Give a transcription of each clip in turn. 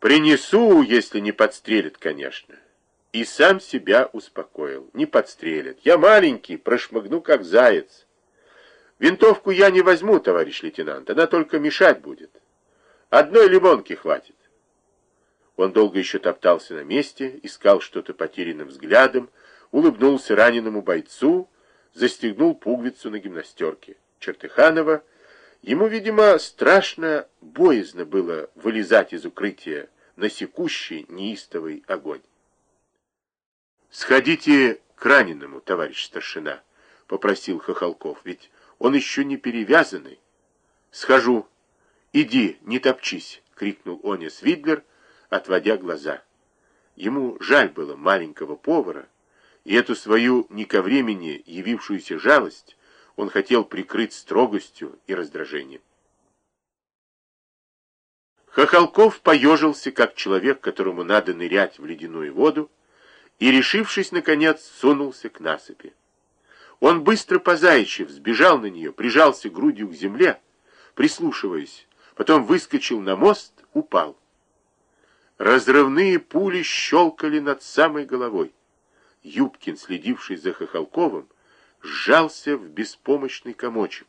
Принесу, если не подстрелят, конечно. И сам себя успокоил. Не подстрелят. Я маленький, прошмыгну, как заяц. Винтовку я не возьму, товарищ лейтенант. Она только мешать будет. Одной лимонки хватит. Он долго еще топтался на месте, искал что-то потерянным взглядом, улыбнулся раненому бойцу, застегнул пуговицу на гимнастерке. Чертыханова Ему, видимо, страшно боязно было вылезать из укрытия на секущий неистовый огонь. «Сходите к раненому, товарищ старшина», — попросил Хохолков, — «ведь он еще не перевязанный». «Схожу. Иди, не топчись», — крикнул Онис Видлер, отводя глаза. Ему жаль было маленького повара, и эту свою не ко времени явившуюся жалость он хотел прикрыть строгостью и раздражением. Хохолков поежился, как человек, которому надо нырять в ледяную воду, и, решившись, наконец, сунулся к насыпи. Он быстро по заячьи сбежал на нее, прижался грудью к земле, прислушиваясь, потом выскочил на мост, упал. Разрывные пули щелкали над самой головой. Юбкин, следивший за Хохолковым, сжался в беспомощный комочек.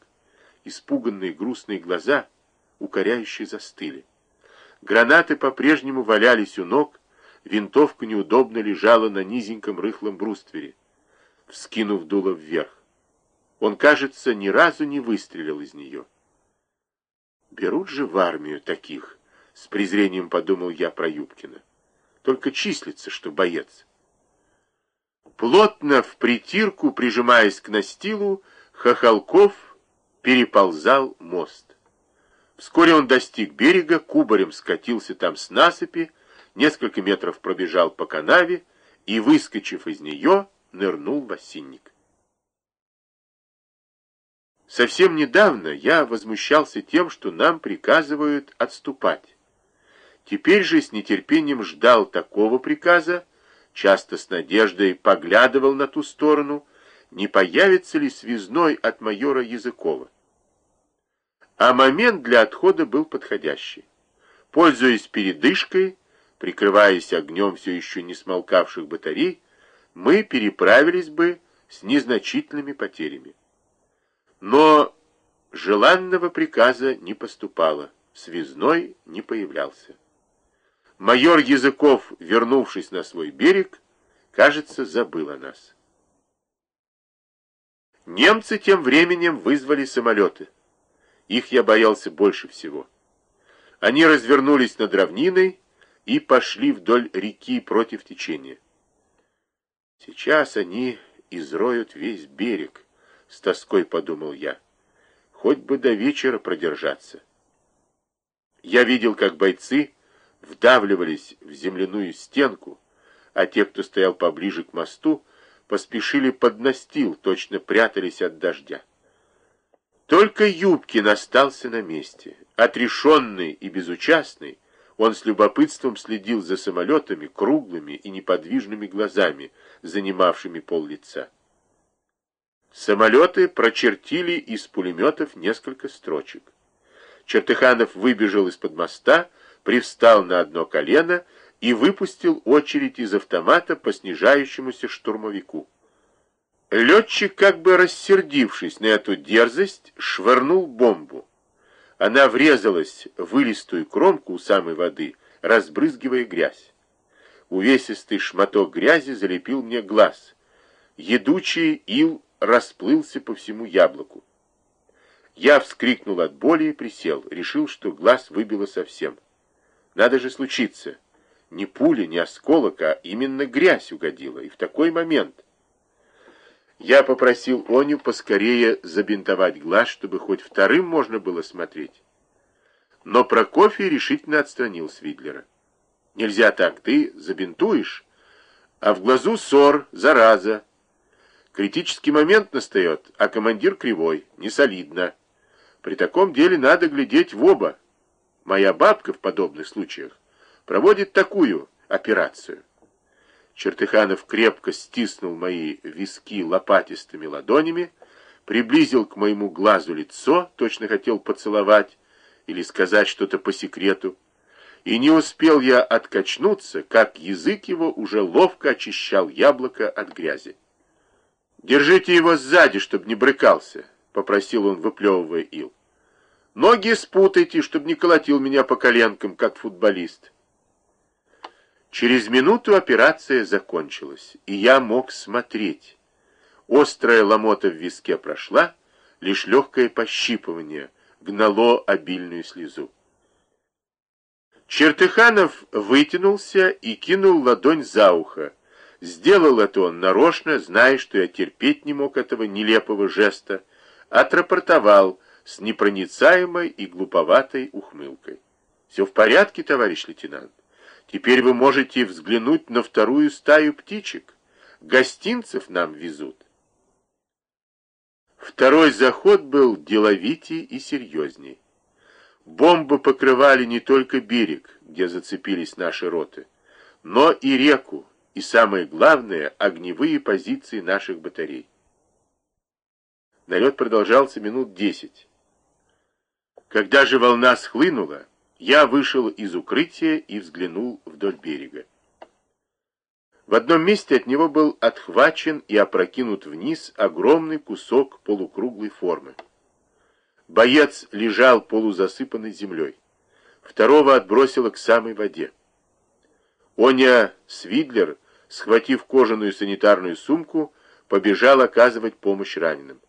Испуганные грустные глаза укоряющие застыли. Гранаты по-прежнему валялись у ног, винтовка неудобно лежала на низеньком рыхлом бруствере, вскинув дуло вверх. Он, кажется, ни разу не выстрелил из нее. «Берут же в армию таких», — с презрением подумал я про Юбкина. «Только числится, что боец». Плотно в притирку, прижимаясь к настилу, Хохолков переползал мост. Вскоре он достиг берега, кубарем скатился там с насыпи, несколько метров пробежал по канаве и, выскочив из нее, нырнул в осинник. Совсем недавно я возмущался тем, что нам приказывают отступать. Теперь же с нетерпением ждал такого приказа, часто с надеждой поглядывал на ту сторону, не появится ли связной от майора Языкова. А момент для отхода был подходящий. Пользуясь передышкой, прикрываясь огнем все еще не смолкавших батарей, мы переправились бы с незначительными потерями. Но желанного приказа не поступало, связной не появлялся. Майор Языков, вернувшись на свой берег, кажется, забыл о нас. Немцы тем временем вызвали самолеты. Их я боялся больше всего. Они развернулись над равниной и пошли вдоль реки против течения. Сейчас они изроют весь берег, с тоской подумал я. Хоть бы до вечера продержаться. Я видел, как бойцы вдавливались в земляную стенку, а те, кто стоял поближе к мосту, поспешили под настил, точно прятались от дождя. Только Юбкин остался на месте. Отрешенный и безучастный, он с любопытством следил за самолетами круглыми и неподвижными глазами, занимавшими пол лица. Самолеты прочертили из пулеметов несколько строчек. Чертыханов выбежал из-под моста, привстал на одно колено и выпустил очередь из автомата по снижающемуся штурмовику. Летчик, как бы рассердившись на эту дерзость, швырнул бомбу. Она врезалась в вылистую кромку у самой воды, разбрызгивая грязь. Увесистый шматок грязи залепил мне глаз. Едучий ил расплылся по всему яблоку. Я вскрикнул от боли и присел, решил, что глаз выбило совсем. Надо же случиться. Не пуля, не осколок, а именно грязь угодила. И в такой момент... Я попросил Оню поскорее забинтовать глаз, чтобы хоть вторым можно было смотреть. Но Прокофий решительно отстранил Свидлера. Нельзя так, ты забинтуешь, а в глазу ссор, зараза. Критический момент настает, а командир кривой, не солидно. При таком деле надо глядеть в оба. Моя бабка в подобных случаях проводит такую операцию. Чертыханов крепко стиснул мои виски лопатистыми ладонями, приблизил к моему глазу лицо, точно хотел поцеловать или сказать что-то по секрету, и не успел я откачнуться, как язык его уже ловко очищал яблоко от грязи. «Держите его сзади, чтобы не брыкался», — попросил он, выплевывая ил. «Ноги спутайте, чтобы не колотил меня по коленкам, как футболист». Через минуту операция закончилась, и я мог смотреть. Острая ломота в виске прошла, лишь легкое пощипывание гнало обильную слезу. Чертыханов вытянулся и кинул ладонь за ухо. Сделал это он нарочно, зная, что я терпеть не мог этого нелепого жеста, отрапортовал с непроницаемой и глуповатой ухмылкой. «Все в порядке, товарищ лейтенант? Теперь вы можете взглянуть на вторую стаю птичек. Гостинцев нам везут». Второй заход был деловитей и серьезней. Бомбы покрывали не только берег, где зацепились наши роты, но и реку, и, самое главное, огневые позиции наших батарей. Налет продолжался минут десять. Когда же волна схлынула, я вышел из укрытия и взглянул вдоль берега. В одном месте от него был отхвачен и опрокинут вниз огромный кусок полукруглой формы. Боец лежал полузасыпанной землей. Второго отбросило к самой воде. Оня Свидлер, схватив кожаную санитарную сумку, побежал оказывать помощь раненым.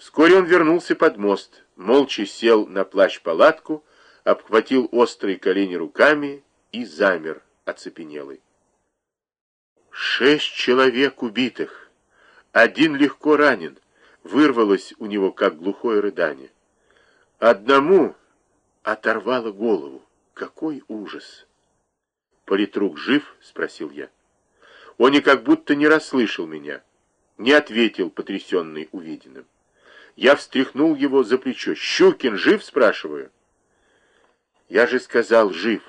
Вскоре он вернулся под мост, молча сел на плащ-палатку, обхватил острые колени руками и замер, оцепенелый. Шесть человек убитых, один легко ранен вырвалось у него, как глухое рыдание. Одному оторвало голову. Какой ужас! «Политрук жив?» — спросил я. Он и как будто не расслышал меня, не ответил, потрясенный увиденным. Я встряхнул его за плечо. «Щукин жив?» — спрашиваю. «Я же сказал, жив».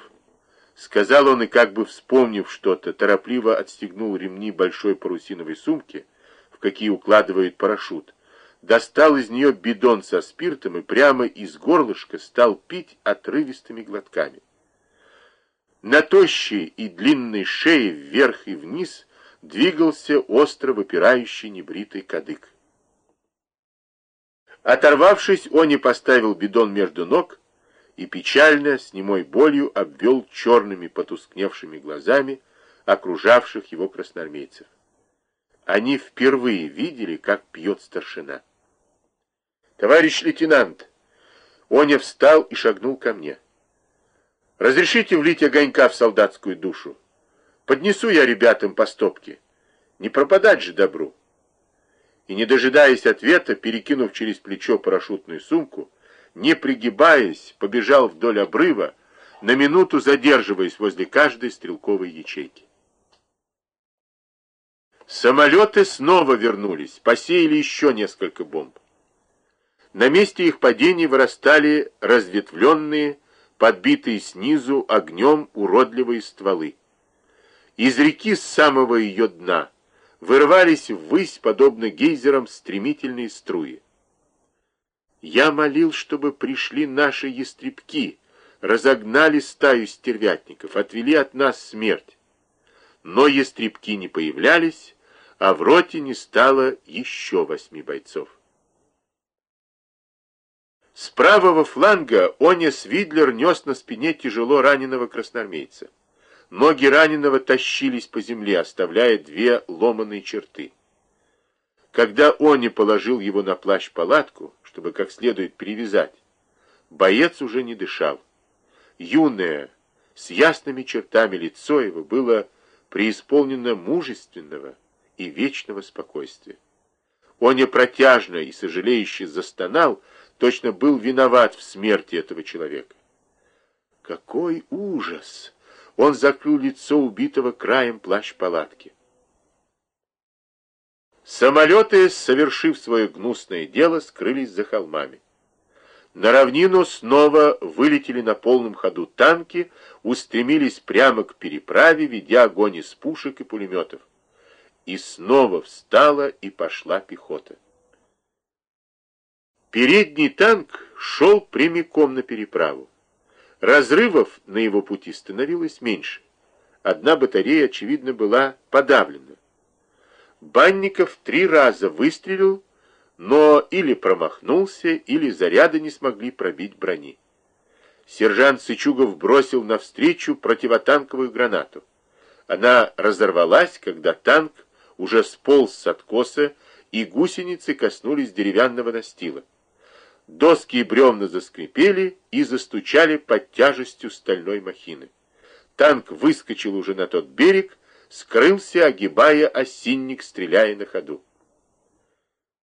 Сказал он и, как бы вспомнив что-то, торопливо отстегнул ремни большой парусиновой сумки, в какие укладывают парашют, достал из нее бидон со спиртом и прямо из горлышка стал пить отрывистыми глотками. На тощей и длинной шее вверх и вниз двигался остро выпирающий небритый кадык. Оторвавшись, он не поставил бидон между ног и печально, с немой болью, обвел черными потускневшими глазами окружавших его красноармейцев. Они впервые видели, как пьет старшина. «Товарищ лейтенант!» Оня встал и шагнул ко мне. «Разрешите влить огонька в солдатскую душу? Поднесу я ребятам по стопке. Не пропадать же добру!» И, не дожидаясь ответа, перекинув через плечо парашютную сумку, не пригибаясь, побежал вдоль обрыва, на минуту задерживаясь возле каждой стрелковой ячейки. Самолеты снова вернулись, посеяли еще несколько бомб. На месте их падений вырастали разветвленные, подбитые снизу огнем уродливые стволы. Из реки с самого ее дна вырывались ввысь, подобно гейзерам, стремительные струи. Я молил, чтобы пришли наши ястребки, разогнали стаю стервятников, отвели от нас смерть. Но ястребки не появлялись, а в роте не стало еще восьми бойцов. С правого фланга Онес Видлер нес на спине тяжело раненого красноармейца. Ноги раненого тащились по земле, оставляя две ломаные черты. Когда Они положил его на плащ-палатку, чтобы как следует перевязать, боец уже не дышал. Юное, с ясными чертами лицо его было преисполнено мужественного и вечного спокойствия. Оня протяжно и сожалеюще застонал, точно был виноват в смерти этого человека. Какой ужас! Он закрыл лицо убитого краем плащ-палатки. Самолеты, совершив свое гнусное дело, скрылись за холмами. На равнину снова вылетели на полном ходу танки, устремились прямо к переправе, ведя огонь из пушек и пулеметов. И снова встала и пошла пехота. Передний танк шел прямиком на переправу. Разрывов на его пути становилось меньше. Одна батарея, очевидно, была подавлена. Банников три раза выстрелил, но или промахнулся, или заряды не смогли пробить брони. Сержант Сычугов бросил навстречу противотанковую гранату. Она разорвалась, когда танк уже сполз с откоса, и гусеницы коснулись деревянного настила. Доски и бревна заскрипели и застучали под тяжестью стальной махины. Танк выскочил уже на тот берег, скрылся, огибая осинник, стреляя на ходу.